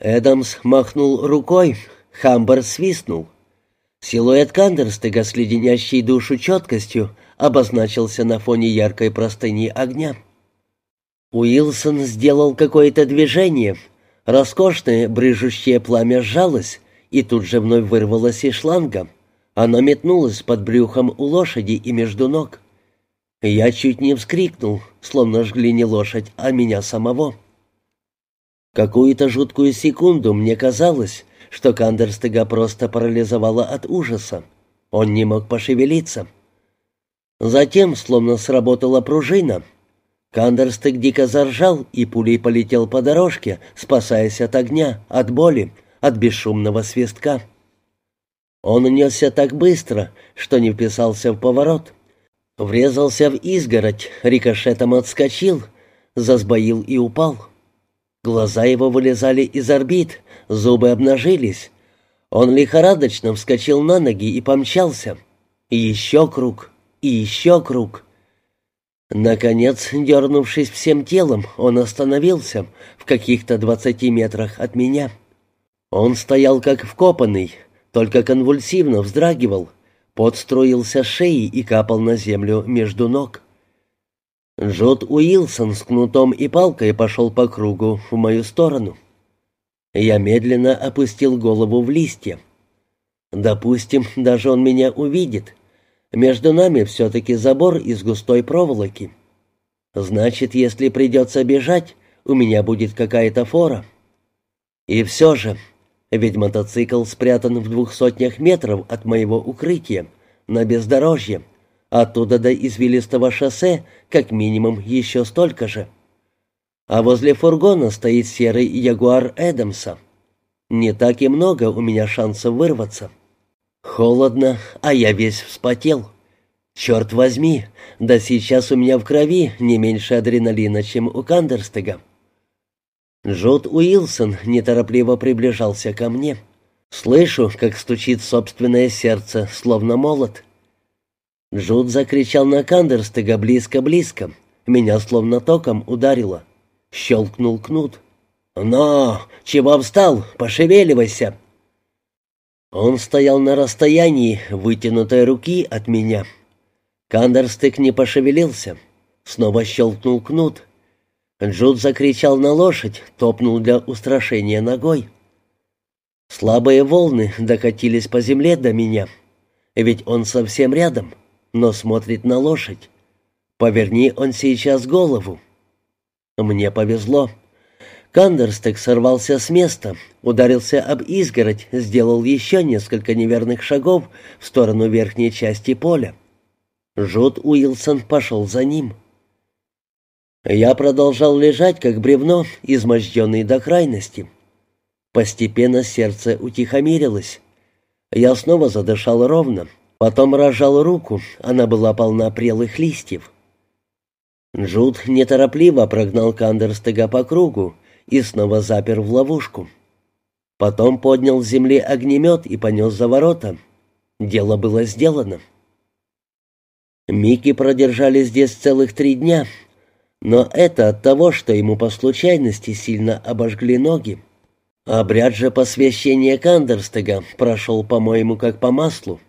Эдамс махнул рукой, Хамбер свистнул. Силуэт Кандерстега с леденящей душу четкостью обозначился на фоне яркой простыни огня. Уилсон сделал какое-то движение. Роскошное брыжущее пламя сжалось и тут же вновь вырвалось из шланга. Оно метнулось под брюхом у лошади и между ног. Я чуть не вскрикнул, словно жгли не лошадь, а меня самого. Какую-то жуткую секунду мне казалось, что Кандерстега просто парализовало от ужаса. Он не мог пошевелиться. Затем, словно сработала пружина, Кандерстег дико заржал и пулей полетел по дорожке, спасаясь от огня, от боли, от бесшумного свистка. Он унесся так быстро, что не вписался в поворот. Врезался в изгородь, рикошетом отскочил, засбоил и упал. Глаза его вылезали из орбит, зубы обнажились. Он лихорадочно вскочил на ноги и помчался. И еще круг, и еще круг. Наконец, дернувшись всем телом, он остановился в каких-то двадцати метрах от меня. Он стоял как вкопанный, только конвульсивно вздрагивал, с шеи и капал на землю между ног. Джот Уилсон с кнутом и палкой пошел по кругу в мою сторону. Я медленно опустил голову в листья. Допустим, даже он меня увидит. Между нами все-таки забор из густой проволоки. Значит, если придется бежать, у меня будет какая-то фора. И все же, ведь мотоцикл спрятан в двух сотнях метров от моего укрытия, на бездорожье. Оттуда до извилистого шоссе как минимум еще столько же. А возле фургона стоит серый ягуар Эдамса. Не так и много у меня шансов вырваться. Холодно, а я весь вспотел. Черт возьми, да сейчас у меня в крови не меньше адреналина, чем у Кандерстега. Джот Уилсон неторопливо приближался ко мне. Слышу, как стучит собственное сердце, словно молот. Джуд закричал на Кандерстега близко-близко. Меня словно током ударило. Щелкнул кнут. «Но! Чего встал? Пошевеливайся!» Он стоял на расстоянии вытянутой руки от меня. Кандерстык не пошевелился. Снова щелкнул кнут. Джуд закричал на лошадь, топнул для устрашения ногой. Слабые волны докатились по земле до меня, ведь он совсем рядом но смотрит на лошадь. Поверни он сейчас голову. Мне повезло. Кандерстек сорвался с места, ударился об изгородь, сделал еще несколько неверных шагов в сторону верхней части поля. Жут Уилсон пошел за ним. Я продолжал лежать, как бревно, изможденный до крайности. Постепенно сердце утихомирилось. Я снова задышал ровно. Потом разжал руку, она была полна прелых листьев. Джуд неторопливо прогнал Кандерстега по кругу и снова запер в ловушку. Потом поднял с земли огнемет и понес за ворота. Дело было сделано. Микки продержали здесь целых три дня, но это от того, что ему по случайности сильно обожгли ноги. Обряд же посвящения Кандерстега прошел, по-моему, как по маслу.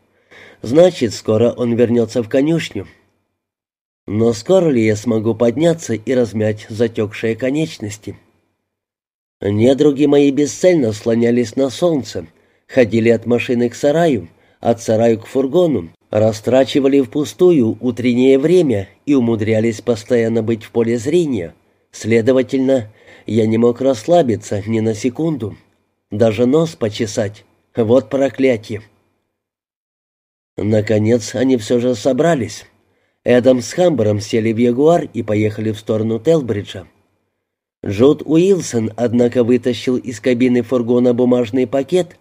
Значит, скоро он вернется в конюшню. Но скоро ли я смогу подняться и размять затекшие конечности? Недруги мои бесцельно слонялись на солнце, ходили от машины к сараю, от сараю к фургону, растрачивали впустую утреннее время и умудрялись постоянно быть в поле зрения. Следовательно, я не мог расслабиться ни на секунду, даже нос почесать. Вот проклятие. Наконец они все же собрались. Эдам с Хамбером сели в Ягуар и поехали в сторону Телбриджа. Джуд Уилсон, однако, вытащил из кабины фургона бумажный пакет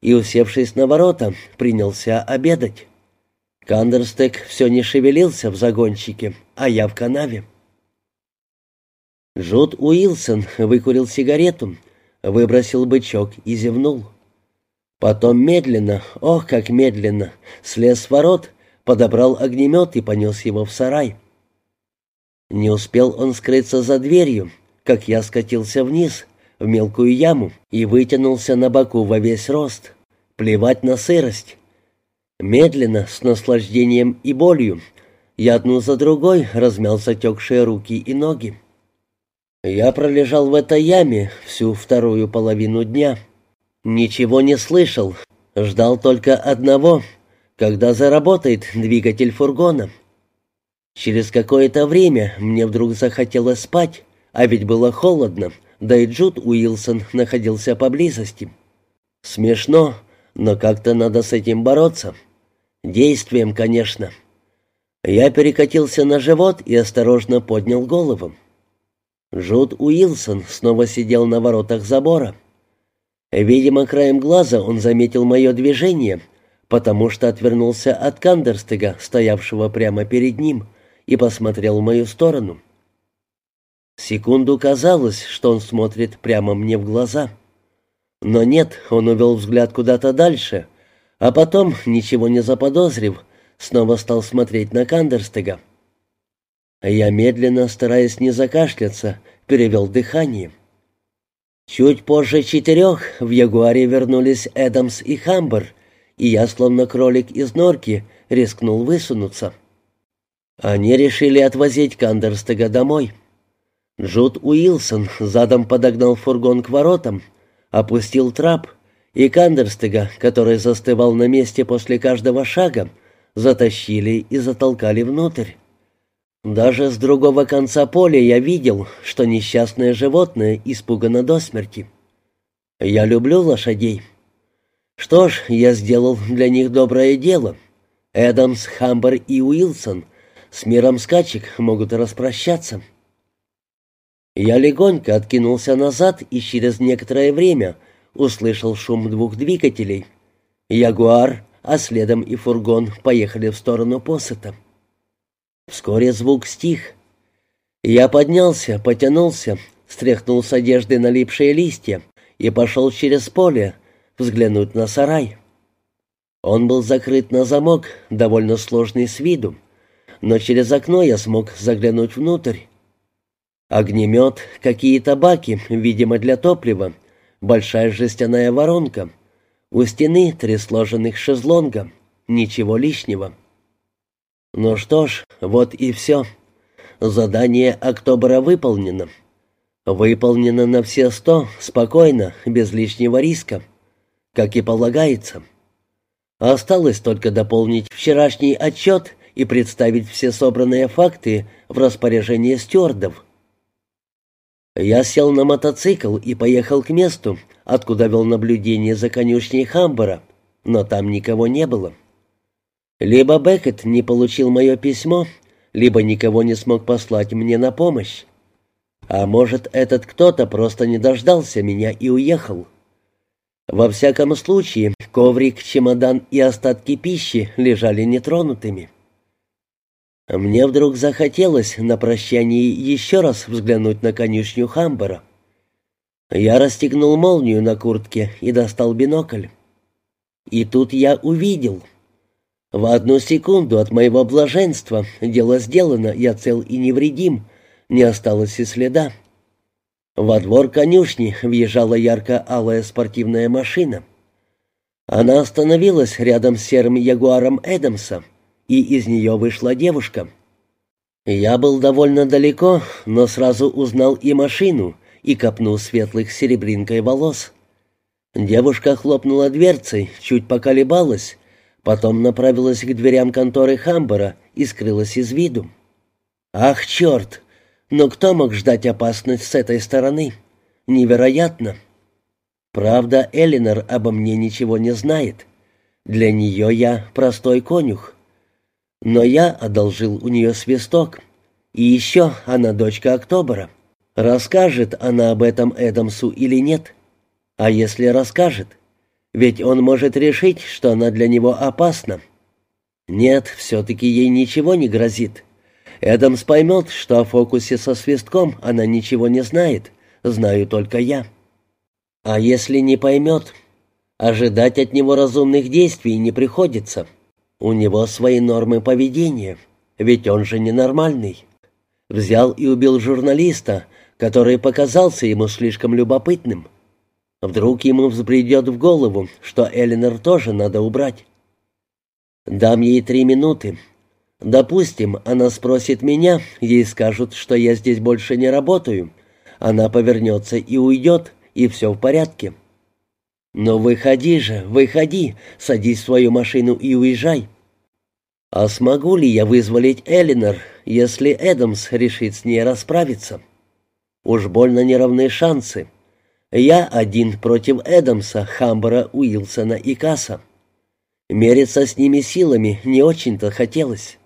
и, усевшись на ворота, принялся обедать. Кандерстек все не шевелился в загончике, а я в канаве. Джуд Уилсон выкурил сигарету, выбросил бычок и зевнул. Потом медленно, ох, как медленно, слез с ворот, подобрал огнемет и понес его в сарай. Не успел он скрыться за дверью, как я скатился вниз, в мелкую яму и вытянулся на боку во весь рост. Плевать на сырость. Медленно, с наслаждением и болью, я одну за другой размял затекшие руки и ноги. Я пролежал в этой яме всю вторую половину дня. Ничего не слышал, ждал только одного, когда заработает двигатель фургона. Через какое-то время мне вдруг захотелось спать, а ведь было холодно, да и Джуд Уилсон находился поблизости. Смешно, но как-то надо с этим бороться. Действием, конечно. Я перекатился на живот и осторожно поднял голову. Джуд Уилсон снова сидел на воротах забора. Видимо, краем глаза он заметил мое движение, потому что отвернулся от Кандерстега, стоявшего прямо перед ним, и посмотрел в мою сторону. Секунду казалось, что он смотрит прямо мне в глаза. Но нет, он увел взгляд куда-то дальше, а потом, ничего не заподозрив, снова стал смотреть на Кандерстега. Я медленно, стараясь не закашляться, перевел дыхание. Чуть позже четырех в Ягуаре вернулись Эдамс и Хамбер, и я, словно кролик из норки, рискнул высунуться. Они решили отвозить Кандерстега домой. Джуд Уилсон задом подогнал фургон к воротам, опустил трап, и Кандерстега, который застывал на месте после каждого шага, затащили и затолкали внутрь. Даже с другого конца поля я видел, что несчастное животное испугано до смерти. Я люблю лошадей. Что ж, я сделал для них доброе дело. Эдамс, Хамбер и Уилсон с миром скачек могут распрощаться. Я легонько откинулся назад и через некоторое время услышал шум двух двигателей. Ягуар, а следом и фургон поехали в сторону посыта. Вскоре звук стих. Я поднялся, потянулся, стряхнул с одежды налипшие листья и пошел через поле взглянуть на сарай. Он был закрыт на замок, довольно сложный с виду, но через окно я смог заглянуть внутрь. Огнемет, какие-то баки, видимо, для топлива, большая жестяная воронка. У стены три сложенных шезлонга, ничего лишнего. Ну что ж, вот и все. Задание Октобера выполнено. Выполнено на все сто, спокойно, без лишнего риска, как и полагается. Осталось только дополнить вчерашний отчет и представить все собранные факты в распоряжение стюардов. Я сел на мотоцикл и поехал к месту, откуда вел наблюдение за конюшней Хамбара, но там никого не было. Либо Беккет не получил мое письмо, либо никого не смог послать мне на помощь. А может, этот кто-то просто не дождался меня и уехал. Во всяком случае, коврик, чемодан и остатки пищи лежали нетронутыми. Мне вдруг захотелось на прощании еще раз взглянуть на конюшню Хамбера. Я расстегнул молнию на куртке и достал бинокль. И тут я увидел — в одну секунду от моего блаженства дело сделано, я цел и невредим, не осталось и следа. Во двор конюшни въезжала ярко-алая спортивная машина. Она остановилась рядом с серым ягуаром Эдамса, и из нее вышла девушка. Я был довольно далеко, но сразу узнал и машину, и копну светлых серебринкой волос. Девушка хлопнула дверцей, чуть поколебалась, Потом направилась к дверям конторы Хамбера и скрылась из виду. «Ах, черт! Но кто мог ждать опасность с этой стороны? Невероятно!» «Правда, Элинор обо мне ничего не знает. Для нее я простой конюх. Но я одолжил у нее свисток. И еще она дочка Октобера. Расскажет она об этом Эдамсу или нет? А если расскажет, ведь он может решить, что она для него опасна. Нет, все-таки ей ничего не грозит. Эдамс поймет, что о фокусе со свистком она ничего не знает, знаю только я. А если не поймет, ожидать от него разумных действий не приходится. У него свои нормы поведения, ведь он же ненормальный. Взял и убил журналиста, который показался ему слишком любопытным. Вдруг ему взбредет в голову, что Эленор тоже надо убрать. Дам ей три минуты. Допустим, она спросит меня, ей скажут, что я здесь больше не работаю. Она повернется и уйдет, и все в порядке. Но выходи же, выходи, садись в свою машину и уезжай. А смогу ли я вызволить Элинор, если Эдамс решит с ней расправиться? Уж больно неравные шансы. Я один против Эдамса, Хамбера, Уилсона и Касса. Мериться с ними силами не очень-то хотелось.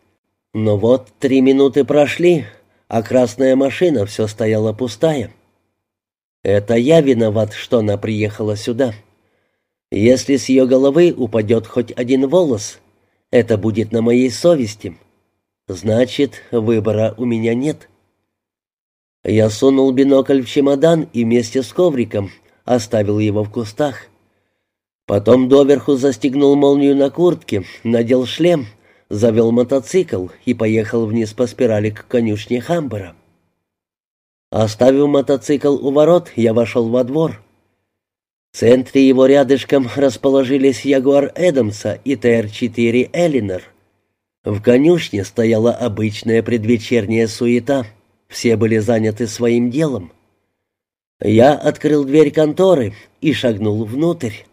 Но вот три минуты прошли, а красная машина все стояла пустая. Это я виноват, что она приехала сюда. Если с ее головы упадет хоть один волос, это будет на моей совести. Значит, выбора у меня нет. Я сунул бинокль в чемодан и вместе с ковриком оставил его в кустах. Потом доверху застегнул молнию на куртке, надел шлем, завел мотоцикл и поехал вниз по спирали к конюшне Хамбера. Оставив мотоцикл у ворот, я вошел во двор. В центре его рядышком расположились Ягуар Эдамса и ТР-4 Элинор. В конюшне стояла обычная предвечерняя суета — все были заняты своим делом. Я открыл дверь конторы и шагнул внутрь.